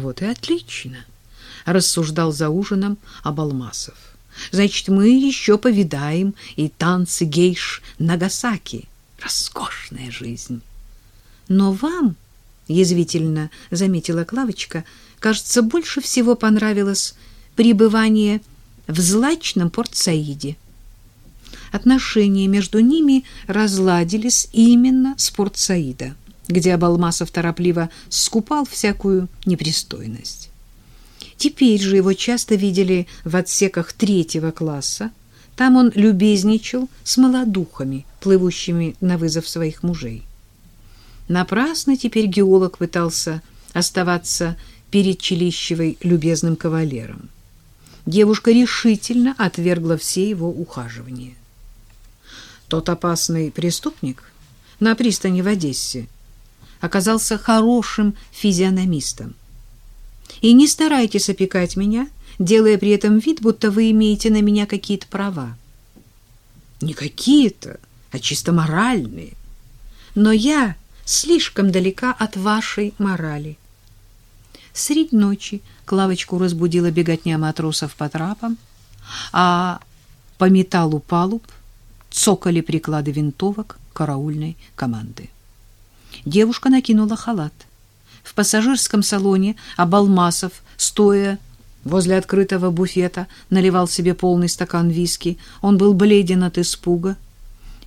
Вот и отлично, рассуждал за ужином Абалмасов. Значит, мы еще повидаем и танцы гейш Нагасаки. Роскошная жизнь. Но вам, язвительно заметила Клавочка, кажется, больше всего понравилось пребывание в злачном Порт-Саиде. Отношения между ними разладились именно с Порт-Саида где Абалмасов торопливо скупал всякую непристойность. Теперь же его часто видели в отсеках третьего класса. Там он любезничал с молодухами, плывущими на вызов своих мужей. Напрасно теперь геолог пытался оставаться перед Челищевой любезным кавалером. Девушка решительно отвергла все его ухаживания. Тот опасный преступник на пристани в Одессе оказался хорошим физиономистом. И не старайтесь опекать меня, делая при этом вид, будто вы имеете на меня какие-то права. Не какие-то, а чисто моральные. Но я слишком далека от вашей морали. Средь ночи Клавочку разбудила беготня матросов по трапам, а по металлу палуб цокали приклады винтовок караульной команды. Девушка накинула халат. В пассажирском салоне Абалмасов, стоя возле открытого буфета, наливал себе полный стакан виски. Он был бледен от испуга.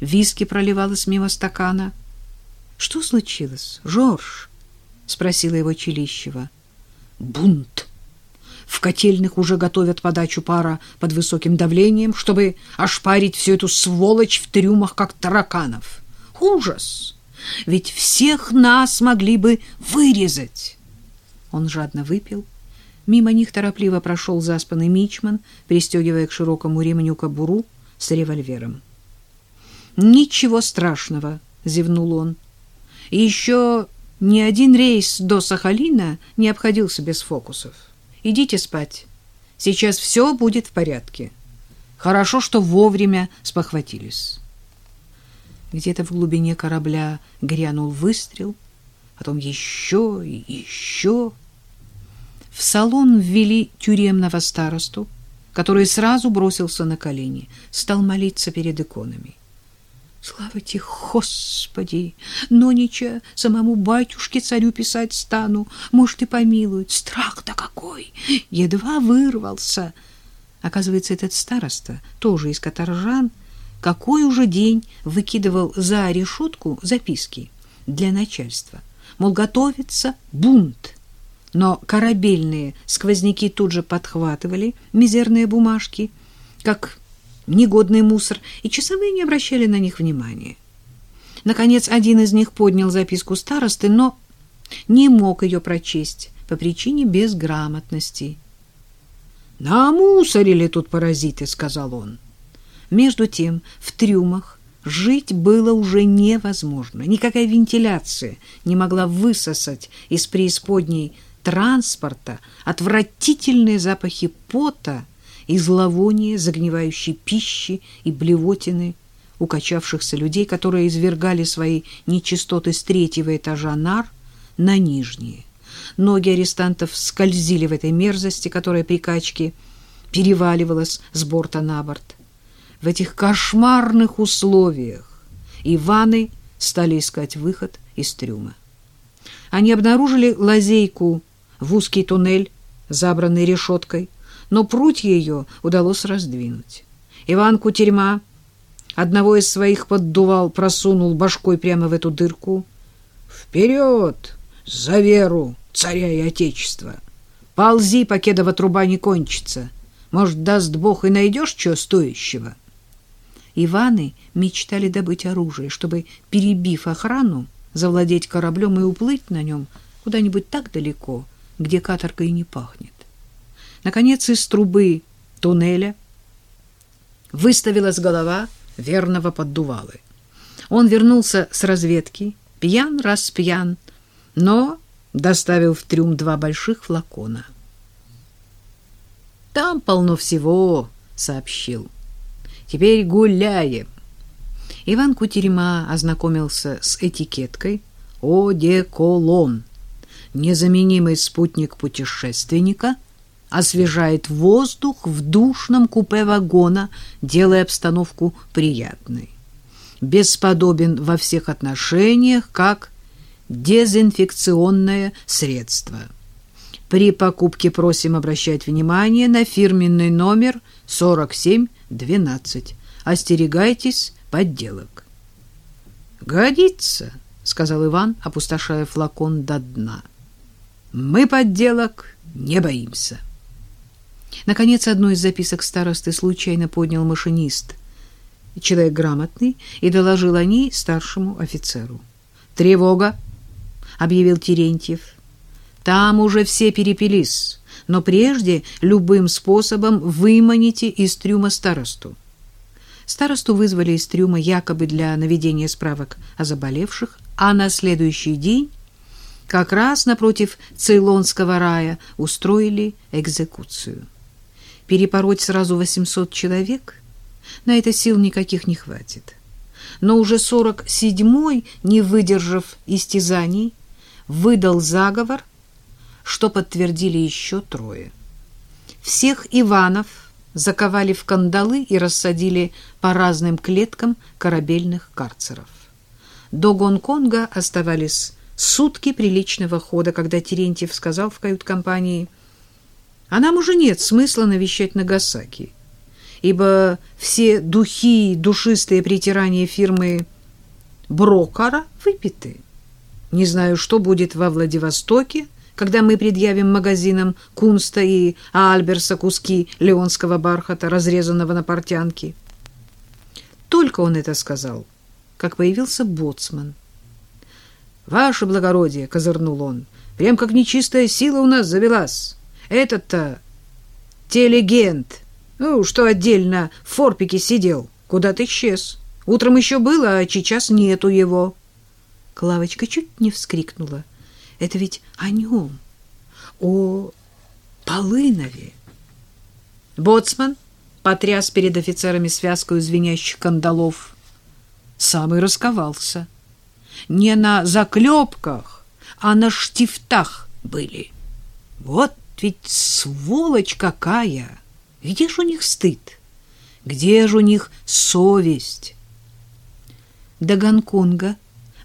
Виски проливалось мимо стакана. — Что случилось, Жорж? — спросила его Челищева. — Бунт. В котельных уже готовят подачу пара под высоким давлением, чтобы ошпарить всю эту сволочь в трюмах, как тараканов. Ужас! Ведь всех нас могли бы вырезать. Он жадно выпил. Мимо них торопливо прошел заспанный мичман, пристегивая к широкому ремню кобуру с револьвером. «Ничего страшного», — зевнул он. «И еще ни один рейс до Сахалина не обходился без фокусов. Идите спать. Сейчас все будет в порядке. Хорошо, что вовремя спохватились». Где-то в глубине корабля грянул выстрел, потом еще и еще. В салон ввели тюремного старосту, который сразу бросился на колени, стал молиться перед иконами. Слава тебе, Господи! Нонича самому батюшке царю писать стану. Может, и помилует. Страх-то какой! Едва вырвался. Оказывается, этот староста, тоже из каторжан, — какой уже день выкидывал за решетку записки для начальства. Мол, готовится бунт. Но корабельные сквозняки тут же подхватывали мизерные бумажки, как негодный мусор, и часовые не обращали на них внимания. Наконец, один из них поднял записку старосты, но не мог ее прочесть по причине безграмотности. «Намусорили тут паразиты», — сказал он. Между тем в трюмах жить было уже невозможно. Никакая вентиляция не могла высосать из преисподней транспорта отвратительные запахи пота и зловония загнивающей пищи и блевотины укачавшихся людей, которые извергали свои нечистоты с третьего этажа нар на нижние. Ноги арестантов скользили в этой мерзости, которая при качке переваливалась с борта на борт в этих кошмарных условиях Иваны стали искать выход из трюма. Они обнаружили лазейку в узкий туннель, забранный решеткой, но прутья ее удалось раздвинуть. Иван Кутерьма одного из своих поддувал, просунул башкой прямо в эту дырку. «Вперед! За веру царя и отечества! Ползи, покедова труба не кончится! Может, даст Бог и найдешь чего стоящего?» Иваны мечтали добыть оружие, чтобы, перебив охрану, завладеть кораблем и уплыть на нем куда-нибудь так далеко, где каторга и не пахнет. Наконец из трубы туннеля выставилась голова верного поддувалы. Он вернулся с разведки, пьян раз пьян, но доставил в трюм два больших флакона. «Там полно всего», — сообщил. Теперь гуляем. Иван Кутерема ознакомился с этикеткой «Одеколон». Незаменимый спутник путешественника освежает воздух в душном купе вагона, делая обстановку приятной. Бесподобен во всех отношениях, как дезинфекционное средство. При покупке просим обращать внимание на фирменный номер 4712. Остерегайтесь подделок. «Годится», — сказал Иван, опустошая флакон до дна. «Мы подделок не боимся». Наконец, одну из записок старосты случайно поднял машинист, человек грамотный, и доложил о ней старшему офицеру. «Тревога!» — объявил Терентьев. «Там уже все перепились, но прежде любым способом выманите из трюма старосту». Старосту вызвали из трюма якобы для наведения справок о заболевших, а на следующий день как раз напротив Цейлонского рая устроили экзекуцию. Перепороть сразу 800 человек на это сил никаких не хватит. Но уже 47-й, не выдержав истязаний, выдал заговор, что подтвердили еще трое. Всех Иванов заковали в кандалы и рассадили по разным клеткам корабельных карцеров. До Гонконга оставались сутки приличного хода, когда Терентьев сказал в кают-компании, «А нам уже нет смысла навещать Нагасаки, ибо все духи, душистые притирания фирмы Брокара выпиты. Не знаю, что будет во Владивостоке, когда мы предъявим магазинам Кунста и Альберса куски леонского бархата, разрезанного на портянки. Только он это сказал, как появился боцман. «Ваше благородие!» — козырнул он. «Прям как нечистая сила у нас завелась. Этот-то телегент, ну, что отдельно в форпике сидел, куда-то исчез. Утром еще было, а сейчас нету его». Клавочка чуть не вскрикнула. Это ведь о нем, о Полынове. Боцман потряс перед офицерами связку звенящих кандалов. Сам и расковался. Не на заклепках, а на штифтах были. Вот ведь сволочь какая! Где же у них стыд? Где же у них совесть? До Гонконга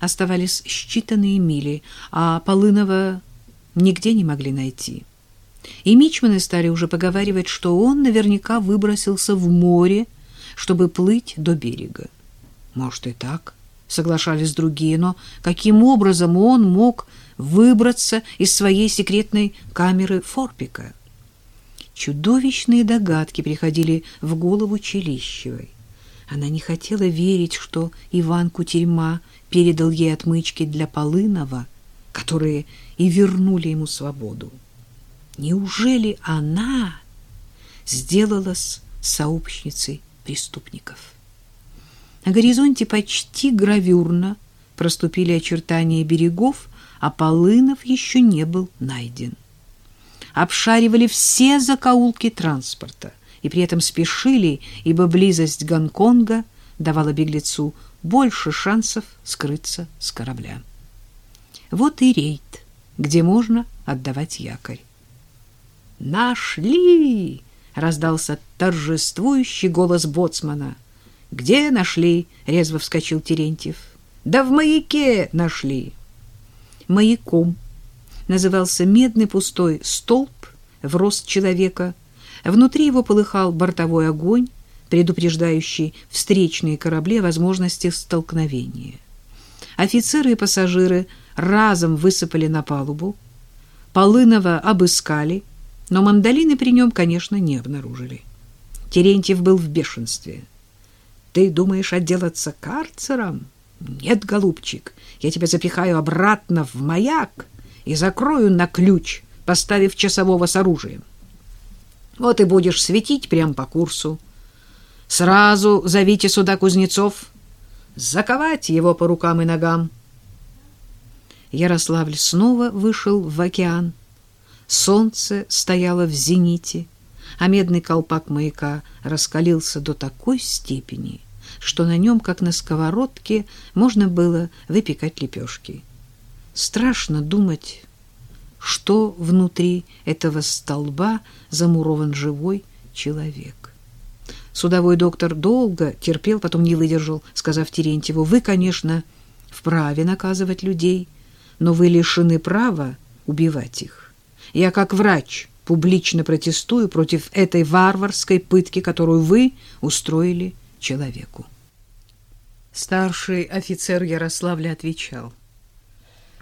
оставались считанные мили, а Полынова нигде не могли найти. И мичманы стали уже поговаривать, что он наверняка выбросился в море, чтобы плыть до берега. Может и так, соглашались другие, но каким образом он мог выбраться из своей секретной камеры Форпика? Чудовищные догадки приходили в голову Челищевой. Она не хотела верить, что Иван Кутерьма передал ей отмычки для Полынова, которые и вернули ему свободу. Неужели она сделалась сообщницей преступников? На горизонте почти гравюрно проступили очертания берегов, а Полынов еще не был найден. Обшаривали все закоулки транспорта и при этом спешили, ибо близость Гонконга давала беглецу больше шансов скрыться с корабля. Вот и рейд, где можно отдавать якорь. «Нашли!» — раздался торжествующий голос боцмана. «Где нашли?» — резво вскочил Терентьев. «Да в маяке нашли!» Маяком назывался медный пустой столб в рост человека. Внутри его полыхал бортовой огонь, предупреждающий встречные корабли о возможности столкновения. Офицеры и пассажиры разом высыпали на палубу. Полынова обыскали, но мандолины при нем, конечно, не обнаружили. Терентьев был в бешенстве. «Ты думаешь отделаться карцером? Нет, голубчик, я тебя запихаю обратно в маяк и закрою на ключ, поставив часового с оружием. Вот и будешь светить прямо по курсу. Сразу зовите сюда кузнецов, заковать его по рукам и ногам. Ярославль снова вышел в океан. Солнце стояло в зените, а медный колпак маяка раскалился до такой степени, что на нем, как на сковородке, можно было выпекать лепешки. Страшно думать, что внутри этого столба замурован живой человек. Судовой доктор долго терпел, потом не выдержал, сказав Терентьеву, «Вы, конечно, вправе наказывать людей, но вы лишены права убивать их. Я, как врач, публично протестую против этой варварской пытки, которую вы устроили человеку». Старший офицер Ярославля отвечал,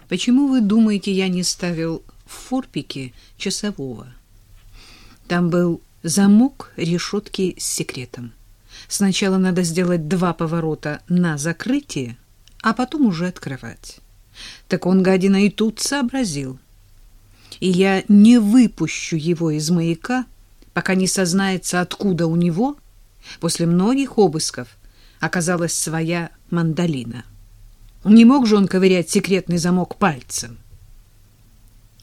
«Почему вы думаете, я не ставил в форпике часового?» Там был замок решетки с секретом. Сначала надо сделать два поворота на закрытие, а потом уже открывать. Так он, гадина, и тут сообразил. И я не выпущу его из маяка, пока не сознается, откуда у него, после многих обысков, оказалась своя мандолина. Не мог же он ковырять секретный замок пальцем.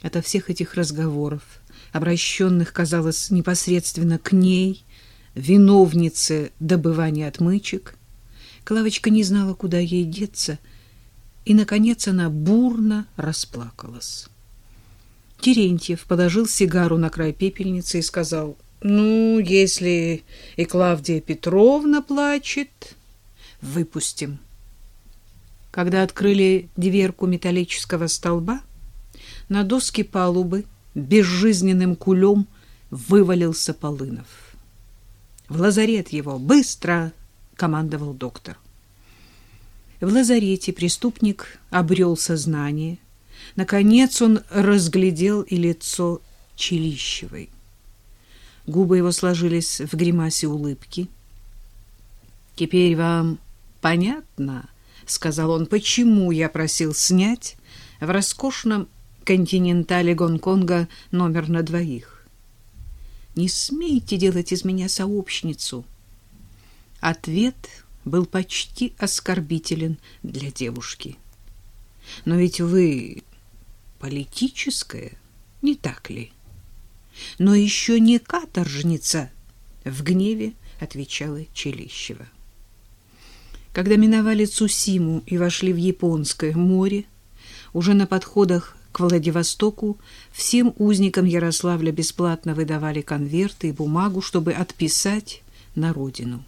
Ото всех этих разговоров обращенных, казалось, непосредственно к ней, виновнице добывания отмычек. Клавочка не знала, куда ей деться, и, наконец, она бурно расплакалась. Терентьев положил сигару на край пепельницы и сказал, «Ну, если и Клавдия Петровна плачет, выпустим». Когда открыли дверку металлического столба, на доски палубы безжизненным кулем вывалился Полынов. В лазарет его быстро командовал доктор. В лазарете преступник обрел сознание. Наконец он разглядел и лицо Челищевой. Губы его сложились в гримасе улыбки. «Теперь вам понятно, — сказал он, — почему я просил снять в роскошном континентале Гонконга номер на двоих. Не смейте делать из меня сообщницу. Ответ был почти оскорбителен для девушки. Но ведь вы политическая, не так ли? Но еще не каторжница, в гневе отвечала Челищева. Когда миновали Цусиму и вошли в Японское море, уже на подходах к Владивостоку всем узникам Ярославля бесплатно выдавали конверты и бумагу, чтобы отписать на родину.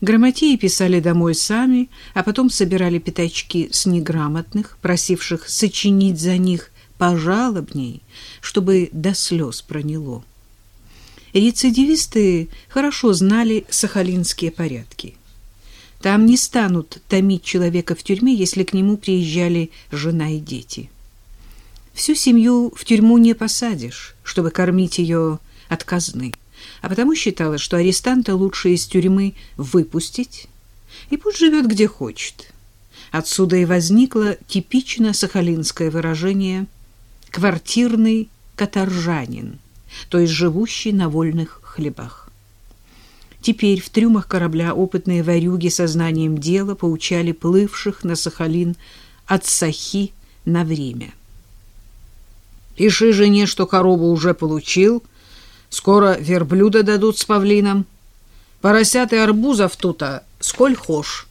Грамотеи писали домой сами, а потом собирали пятачки с неграмотных, просивших сочинить за них пожалобней, чтобы до слез проняло. Рецидивисты хорошо знали сахалинские порядки. Там не станут томить человека в тюрьме, если к нему приезжали жена и дети. Всю семью в тюрьму не посадишь, чтобы кормить ее от казны, а потому считалось, что арестанта лучше из тюрьмы выпустить, и пусть живет где хочет. Отсюда и возникло типично сахалинское выражение «квартирный каторжанин», то есть живущий на вольных хлебах. Теперь в трюмах корабля опытные варюги со знанием дела поучали плывших на Сахалин от Сахи на время – Пиши жене, что корову уже получил. Скоро верблюда дадут с павлином. Поросят и арбузов тута сколь хошь.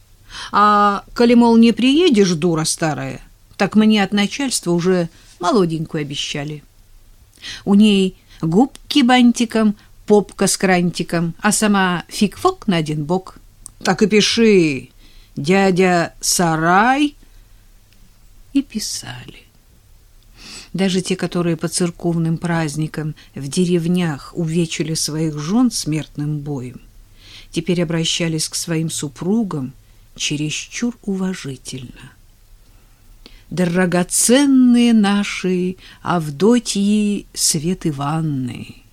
А коли, мол, не приедешь, дура старая, так мне от начальства уже молоденькую обещали. У ней губки бантиком, попка с крантиком, а сама фиг-фок на один бок. Так и пиши, дядя Сарай. И писали. Даже те, которые по церковным праздникам в деревнях увечили своих жен смертным боем, теперь обращались к своим супругам чересчур уважительно. Драгоценные наши Авдотьи Свет Иванны,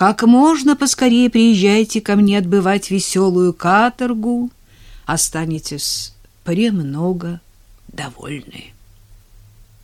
как можно поскорее приезжайте ко мне отбывать веселую каторгу, останетесь премного довольны.